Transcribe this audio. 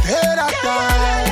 Sally Baba Day,